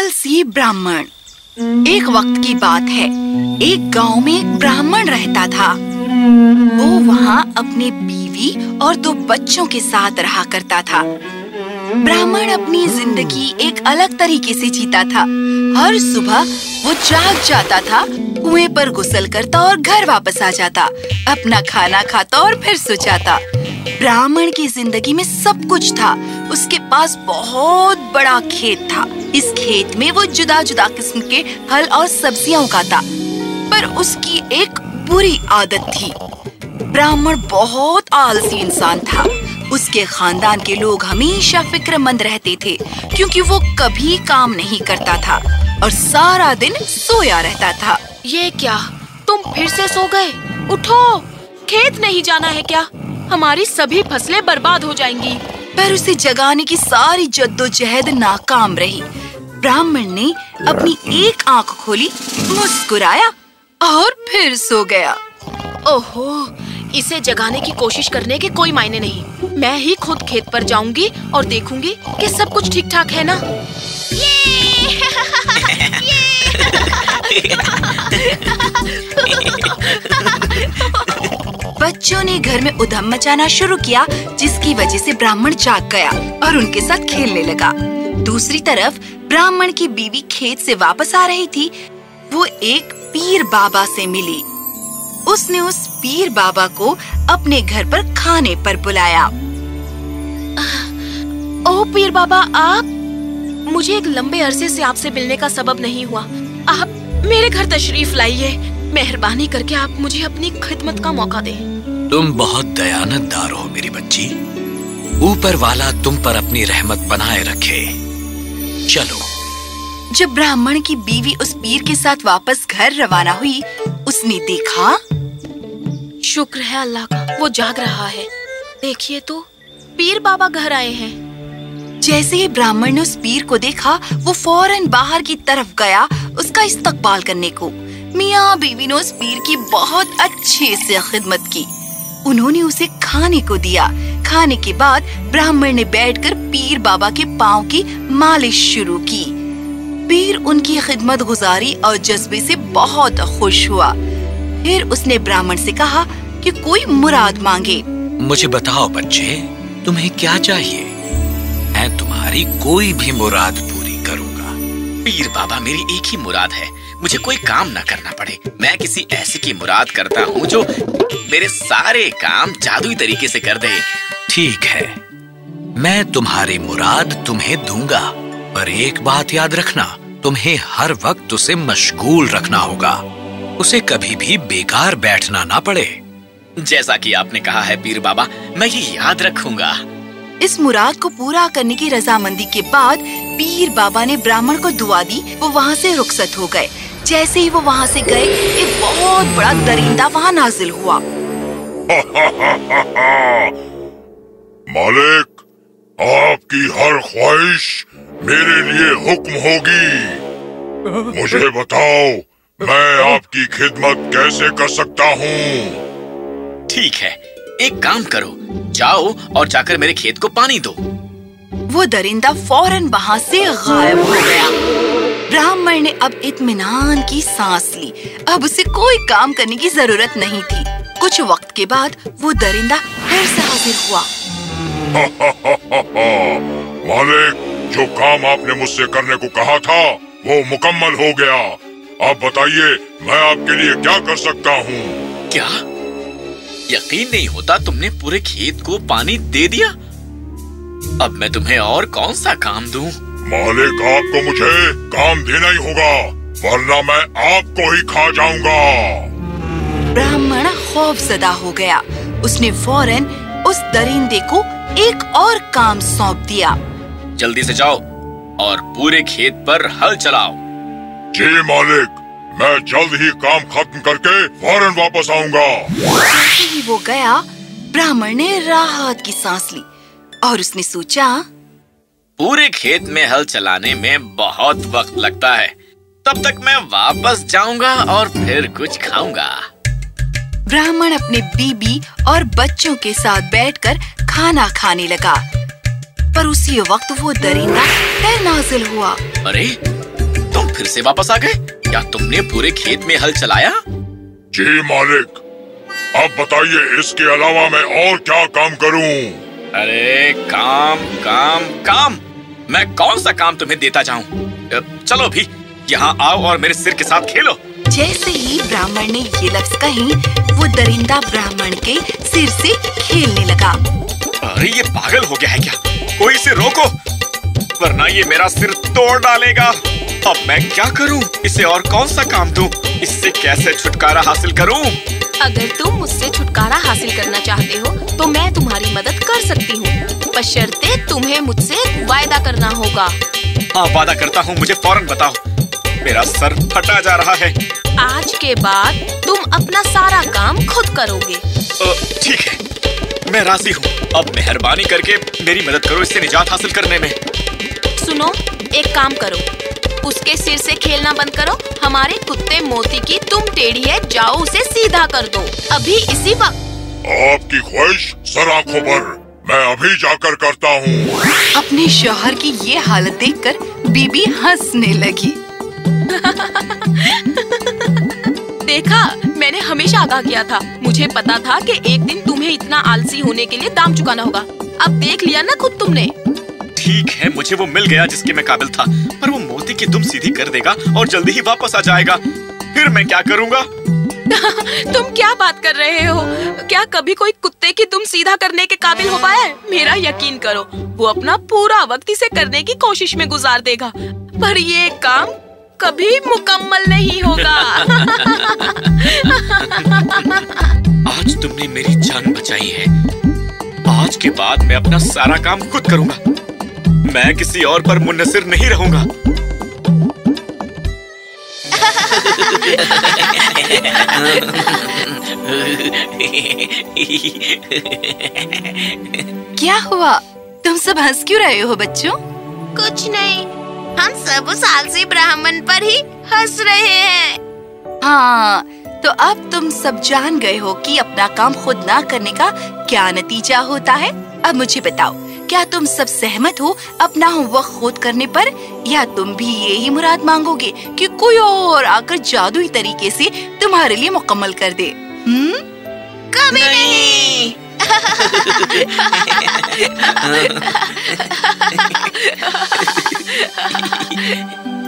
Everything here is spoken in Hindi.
आलसी ब्राह्मण। एक वक्त की बात है। एक गाँव में एक ब्राह्मण रहता था। वो वहाँ अपने बीवी और दो बच्चों के साथ रहा करता था। ब्राह्मण अपनी ज़िंदगी एक अलग तरीके से जीता था। हर सुबह वो जाग जाता था, कुएँ पर गुसल करता और घर वापस आ जाता, अपना खाना खाता और फिर सो जाता। ब्राह्मण की ज़िंदगी में सब कुछ था। उसके पास बहुत बड़ा खेत था। इस खेत में वो जुदा जुदा किस्म के फल और सब्ज़ियाँ उगाता, पर उसकी एक बुरी आदत थी। ब्राह्मण बहुत आलसी इंसान था। उसके खानदान के लोग हमेशा फिक्रमंद रहते थे, क्योंकि वो कभी काम नहीं करता था और सारा दिन सोया रहता था। ये क्या? तुम फिर से सो गए? उठो! खेत नहीं जाना है क्या? हमारी सभी फ़सलें बर्बाद हो जाएँगी। पर उसे जगाने की सारी जद्दोजहद नाकाम रही ब्राह्मण ने अपनी एक आँख खोली मुस्कुराया और फिर सो गया ओहो इसे जगाने की कोशिश करने के कोई मायने नहीं मैं ही खुद खेत पर जाऊँगी और देखूँगी कि सब कुछ ठीक ठाक है ना बच्चों ने घर में उधम मचाना शुरू किया, जिसकी वजह से ब्राह्मण जाग गया और उनके साथ खेलने लगा। दूसरी तरफ़, ब्राह्मण की बीवी खेत से वापस आ रही थी। वो एक पीर बाबा से मिली। उसने उस पीर बाबा को अपने घर पर खाने पर बुलाया। ओ पीर बाबा, आप? मुझे एक लंबे अरसे से आपसे मिलने का सबब नहीं हुआ। आप मेरे घर तशरीफ़ लाइए। मेहरबानी करके आप मुझे अपनी खिदमत का मौका दें। तुम बहुत दयानतदार हो मेरी बच्ची। ऊपर वाला तुम पर अपनी रहमत बनाए रखे। चलो। जब ब्राह्मण की बीवी उस पीर के साथ वापस घर रवाना हुई उसने देखा शुक्र है अल्लाह का वो जाग रहा है। देखिए तो पीर बाबा घर आए हैं। जैसे ही ब्राह्मण ने उस पीर को देखा वो फ़ौरन बाहर की तरफ़ गया उसका इस्तकबाल करने को। मियाँ बीवी ने उस पीर की बहुत अच्छे से खिदमत की। उन्होंने उसे खाने को दिया। खाने के बाद ब्राह्मण ने बैठकर पीर बाबा के पाँव की मालिश शुरू की। पीर उनकी खिदमत गुजारी और जज्बे से बहुत खुश हुआ। फिर उसने ब्राह्मण से कहा कि कोई मुराद मांगे। मुझे बताओ बच्चे, तुम्हें क्या चाहिए? मैं तुम्हारी कोई भी मुराद पूरी करूँगा। पीर बाबा मेरी एक ही मुराद है। मुझे कोई काम न करना पड़े। मैं किसी ऐसे की मुराद करता हूँ जो मेरे सारे काम जादुई तरीके से कर दे। ठीक है, मैं तुम्हारी मुराद तुम्हें दूँगा, पर एक बात याद रखना, तुम्हें हर वक्त उसे मशगूल रखना होगा। उसे कभी भी बेकार बैठना ना पड़े। जैसा कि आपने कहा है पीर बाबा, मैं ये याद रखूँगा। इस मुराद को पूरा करने की रजामंदी के बाद पीर बाबा ने ब्राह्मण को दुआ दी, वो वहाँ से रुखसत हो गए। जैसे ही वो वहाँ से गए एक बहुत बड़ा दरिंदा वहाँ नाजिल हुआ। मालिक आपकी हर ख्वाहिश मेरे लिए हुक्म होगी। मुझे बताओ मैं आपकी खिदमत कैसे कर सकता हूँ? ठीक है एक काम करो जाओ और जाकर मेरे खेत को पानी दो। वो दरिंदा फ़ौरन वहाँ से गायब हो गया। ब्राह्मण ने अब इत्मीनान की सांस ली। अब उसे कोई काम करने की ज़रूरत नहीं थी। कुछ वक्त के बाद वो दरिंदा फिर से हाजिर हुआ। मालिक जो काम आपने मुझसे करने को कहा था वो मुकम्मल हो गया। आप बताइए मैं आपके लिए क्या कर सकता हूँ? क्या? यकीन नहीं होता तुमने पूरे खेत को पानी दे दिया? अब मैं तुम्हें और कौन सा काम दूँ? मालिक आपको मुझे काम देना ही होगा वरना मैं आपको ही खा जाऊँगा। ब्राह्मण खौफ जदा हो गया। उसने फ़ौरन उस दरिंदे को एक और काम सौंप दिया। जल्दी से जाओ और पूरे खेत पर हल चलाओ। जी मालिक मैं जल्द ही काम खत्म करके फ़ौरन वापस आऊँगा। जैसे ही वो गया ब्राह्मण ने राहत की सांस ली और उसने सोचा पूरे खेत में हल चलाने में बहुत वक्त लगता है। तब तक मैं वापस जाऊँगा और फिर कुछ खाऊँगा। ब्राह्मण अपने बीबी और बच्चों के साथ बैठकर खाना खाने लगा। पर उसी वक्त वो दरिंदा फिर नाजिल हुआ। अरे तुम फिर से वापस आ गए? क्या तुमने पूरे खेत में हल चलाया? जी मालिक। अब बताइए इसके अलावा मैं और क्या काम करूँ? अरे काम काम काम। मैं कौन सा काम तुम्हें देता जाऊँ चलो भी यहाँ आओ और मेरे सिर के साथ खेलो जैसे ही ब्राह्मण ने ये लफ्ज कही वो दरिंदा ब्राह्मण के सिर से खेलने लगा अरे ये पागल हो गया है क्या कोई इसे रोको वरना ये मेरा सिर तोड़ डालेगा अब मैं क्या करूँ? इसे और कौन सा काम दूँ? इससे कैसे छुटकारा हासिल करूँ? अगर तुम मुझसे छुटकारा हासिल करना चाहते हो तो मैं तुम्हारी मदद कर सकती हूँ बशर्ते तुम्हें मुझसे वायदा करना होगा। हाँ वादा करता हूँ मुझे फ़ौरन बताओ। मेरा सर फटा जा रहा है। आज के बाद तुम अपना सारा काम खुद करोगे। ठीक है। मैं राज़ी हूँ। अब मेहरबानी करके मेरी मदद करो इससे निजात हासिल करने में। सुनो एक काम करो। उसके सिर से खेलना बंद करो। हमारे कुत्ते मोती की तुम टेढ़ी है जाओ उसे सीधा कर दो। अभी इसी वक्त। आपकी ख्वाहिश सर आँखों पर। मैं अभी जाकर करता हूँ। अपने शौहर की ये हालत देखकर बीबी हंसने लगी। देखा मैंने हमेशा आगाह किया था। मुझे पता था कि एक दिन तुम्हें इतना आलसी होने के लिए दाम चुकाना होगा। अब देख लिया ना खुद तुमने। ठीक है मुझे वो मिल गया जिसके मैं काबिल था पर वो मोती की दुम सीधी कर देगा और जल्दी ही वापस आ जाएगा। फिर मैं क्या करूँगा? तुम क्या बात कर रहे हो? क्या कभी कोई कुत्ते की दुम सीधा करने के काबिल हो पाया है मेरा यकीन करो वो अपना पूरा वक्त इसे करने की कोशिश में गुजार देगा। पर ये काम कभी मुकम्मल नहीं होगा। आज तुमने मेरी जान बचाई है। आज के बाद मैं अपना सारा काम खुद करूँगा। मैं किसी और पर मुनसिर नहीं रहूँगा। क्या हुआ? तुम सब हंस क्यों रहे हो बच्चों? कुछ नहीं हम सब उस आलसी ब्राह्मण पर ही हंस रहे हैं। हाँ तो अब तुम सब जान गए हो कि अपना काम खुद ना करने का क्या नतीजा होता है। अब मुझे बताओ क्या तुम सब सहमत हो? अपना वक्त खुद करने पर? या तुम भी ये ही मुराद मांगोगे कि कोई और आकर जादुई तरीके से तुम्हारे लिए मुकम्मल कर दे? हम्म? कभी नहीं।